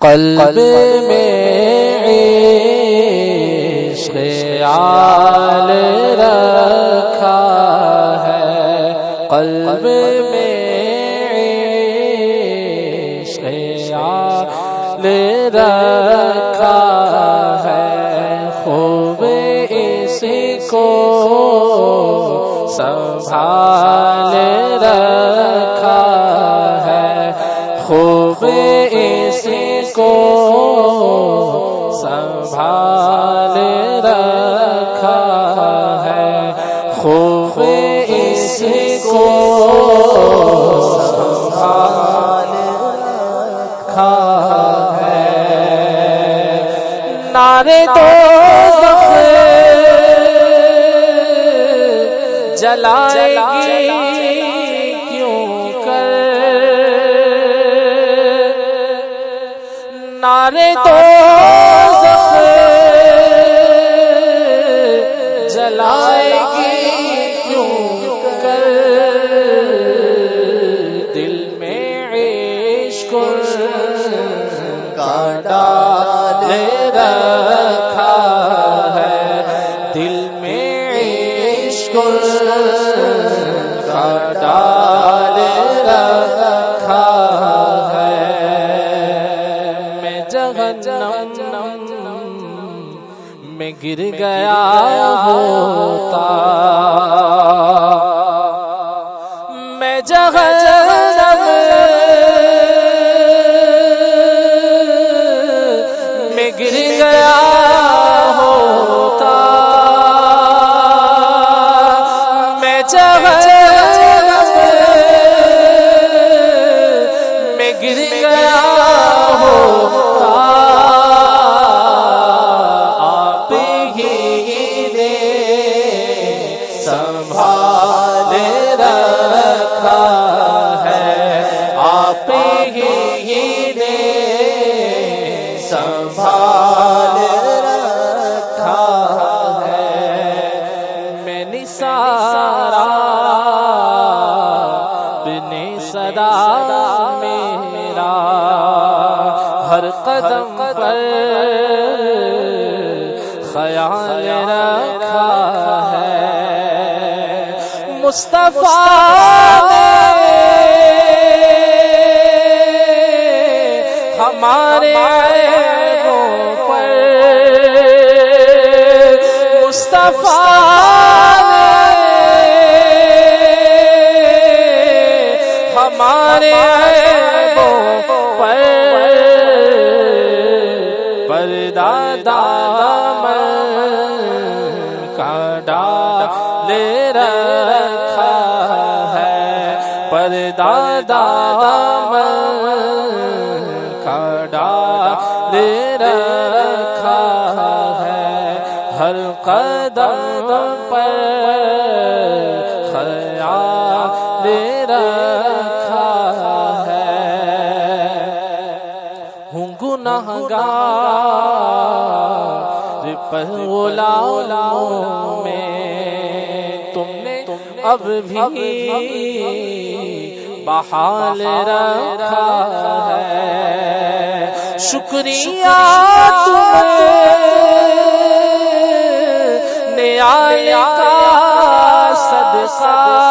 قلب میں عشق آل رکھا ہے۔ قلب میں عشق آل رکھا ہے۔ خوب اس کو سنبھال تو جلائے گی کیوں کر؟ نعرے تو میں میں گر گیا ہوتا میں جہنم میں گر گیا ہی نے سنبھال رکھا ہے۔ میں نثارا اپنے صدا میرا ہر قدم پر خیال رکھا ہے۔ مصطفیٰ ہمارے عیبوں پر مصطفیٰ نے ہمارے عیبوں پر پردہ دامن کا ڈال رکھا ہے۔ پردہ دامن قدم پر خیال رکھا ہے۔ ہوں گناہ گار پر غلاموں میں تم نے اب بھی بحال رکھا ہے۔ شکریہ تم کا صدقہ۔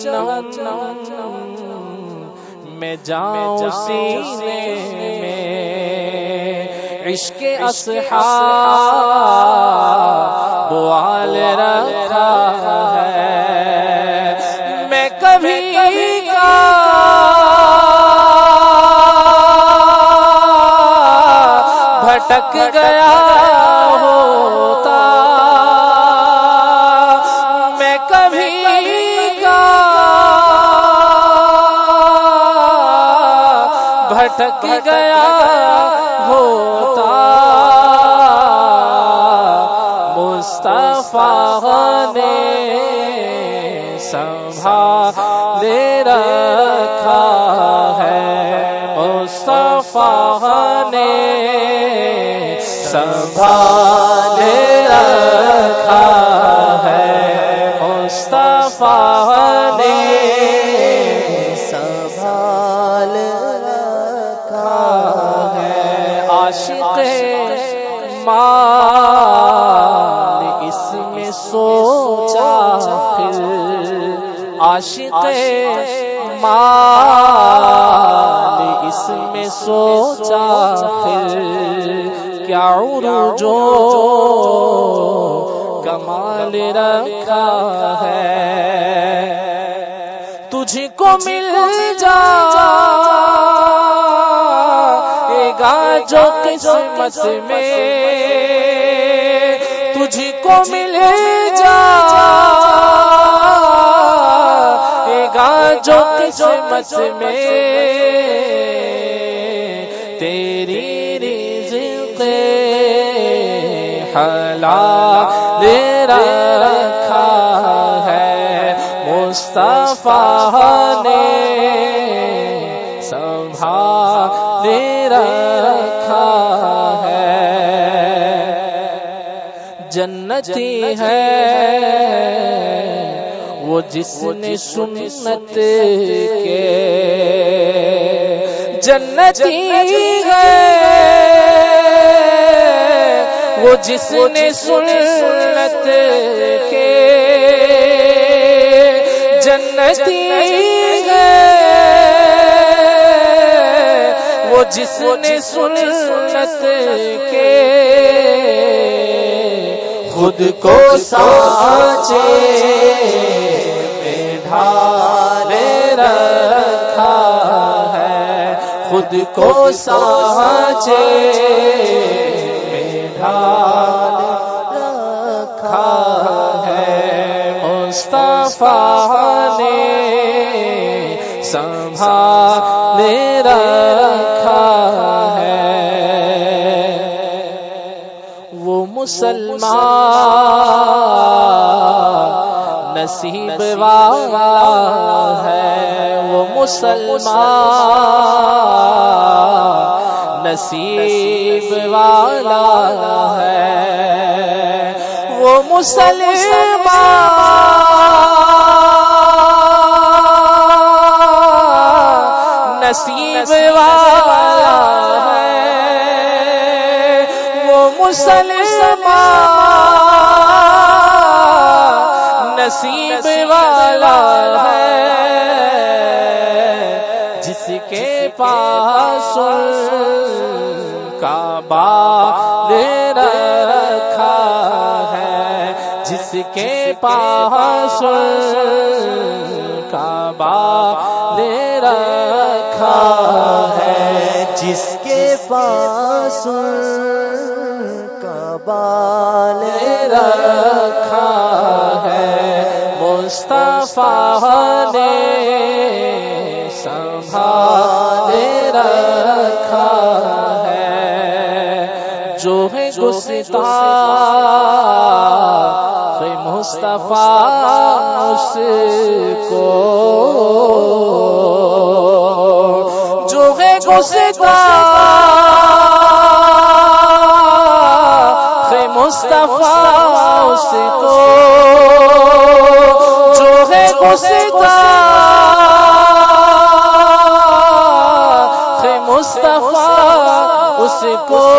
جہنم میں جاؤں سینے میں عشق اصحاب بوال رکھا ہے۔ میں کبھی کا بھٹک گیا ہو کیا جو کمال رکھا ہے؟ تجھ کو مل جا گا جو قسمت میں۔ تجھ کو مل جا گا جو قسمت میں۔ حلال رکھا ہے۔ مصطفیٰ نے سنبھال رکھا ہے۔ جنتی ہے۔ وہ جس نے سنت کے جنتی ہے۔ وہ جس نے سنت کے جنتی ہے۔ وہ جس نے سنت کے خود کو سانچے ڈھال رکھا ہے۔ خود کو سانچے میں رکھا ہے۔ مصطفیٰ نے سنبھال رکھا ہے۔ وہ مسلمان نصیب والا ہے۔ وہ مسلمان نصیب والا ہے۔ وہ مسلمان نصیب والا ہے۔ وہ مسلمان نصیب والا ہے۔ جس کے پاس کعبہ رکھا ہے، جس کے پاس کعبہ رکھا ہے، جس کے پاس کبال رکھا ہے۔ مصطفیٰ نے ہے گستا مصطفیٰ اس کو جو ہے گستا مصطفیٰ اس کو جو ہے گستا مصطفیٰ اس کو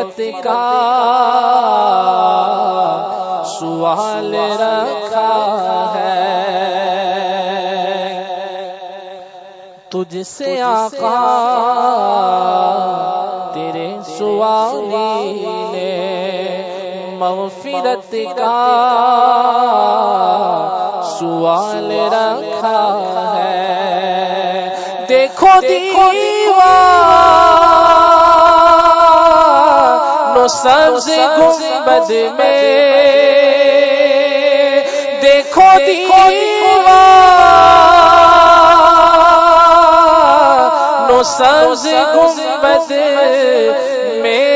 مغفرت کا سوال رکھا ہے۔ تجھ سے آقا تیرے سوالی نے مغفرت کا سوال رکھا ہے۔ دیکھو دیوا سبز گنبد میں دیکھو دیوا نو سبز گنبد میں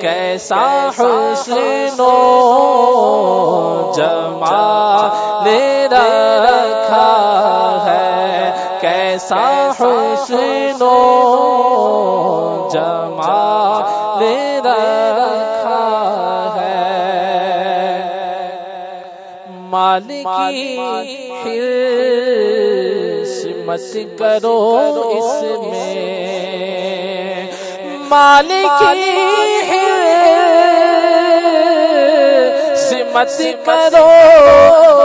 کیسا حسن و جمال رکھا ہے، کیسا حسن و رکھا ہے۔ مالکی حرص مت کرو اس میں۔ مالکی مت کرو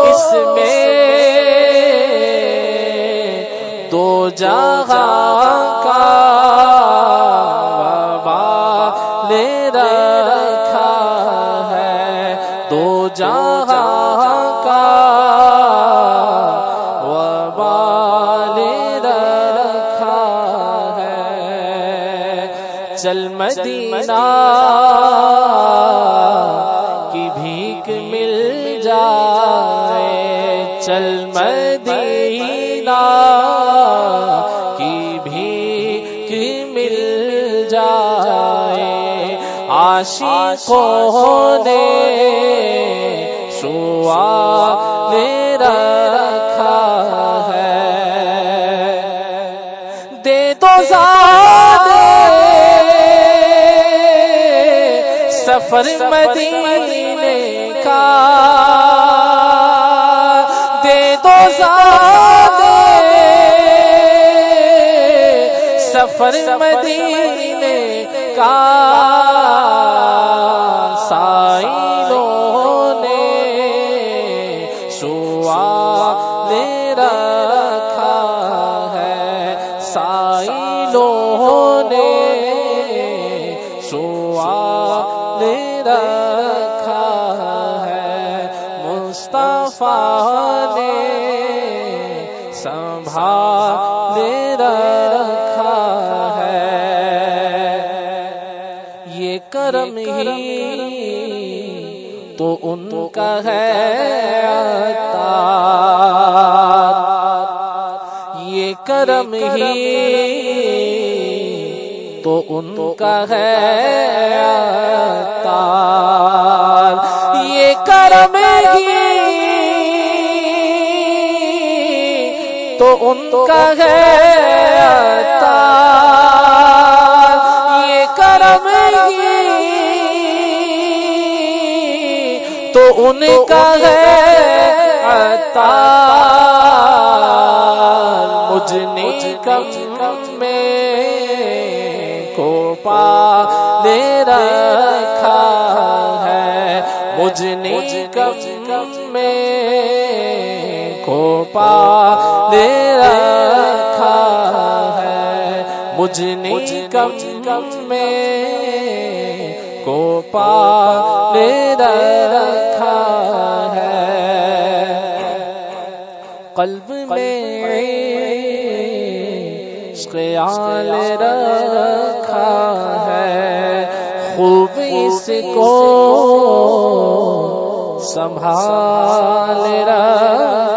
اس میں۔ دو جہاں کی بھیک مل جائے۔ چل مدینہ کی بھیک مل جائے۔ عاشقوں نے سوا رکھا ہے۔ دے تو زیادہ سفر مدینے کا۔ دے دو زیادہ سفر مدینے کا۔ کا ہے عطا۔ یہ کرم ہی تو ان کا ہے عطا۔ یہ کرم ہی تو ان کا ہے عطا۔ ان کا ہے عطا مجھ نے کم میں کو پا لے رکھا ہے۔ مجھ نے کم میں کو پا لے رکھا ہے۔ مجھ نے کم میں کو پا لے رکھا قلب میں خیال رکھا ہے خوب اس کو سنبھال رکھا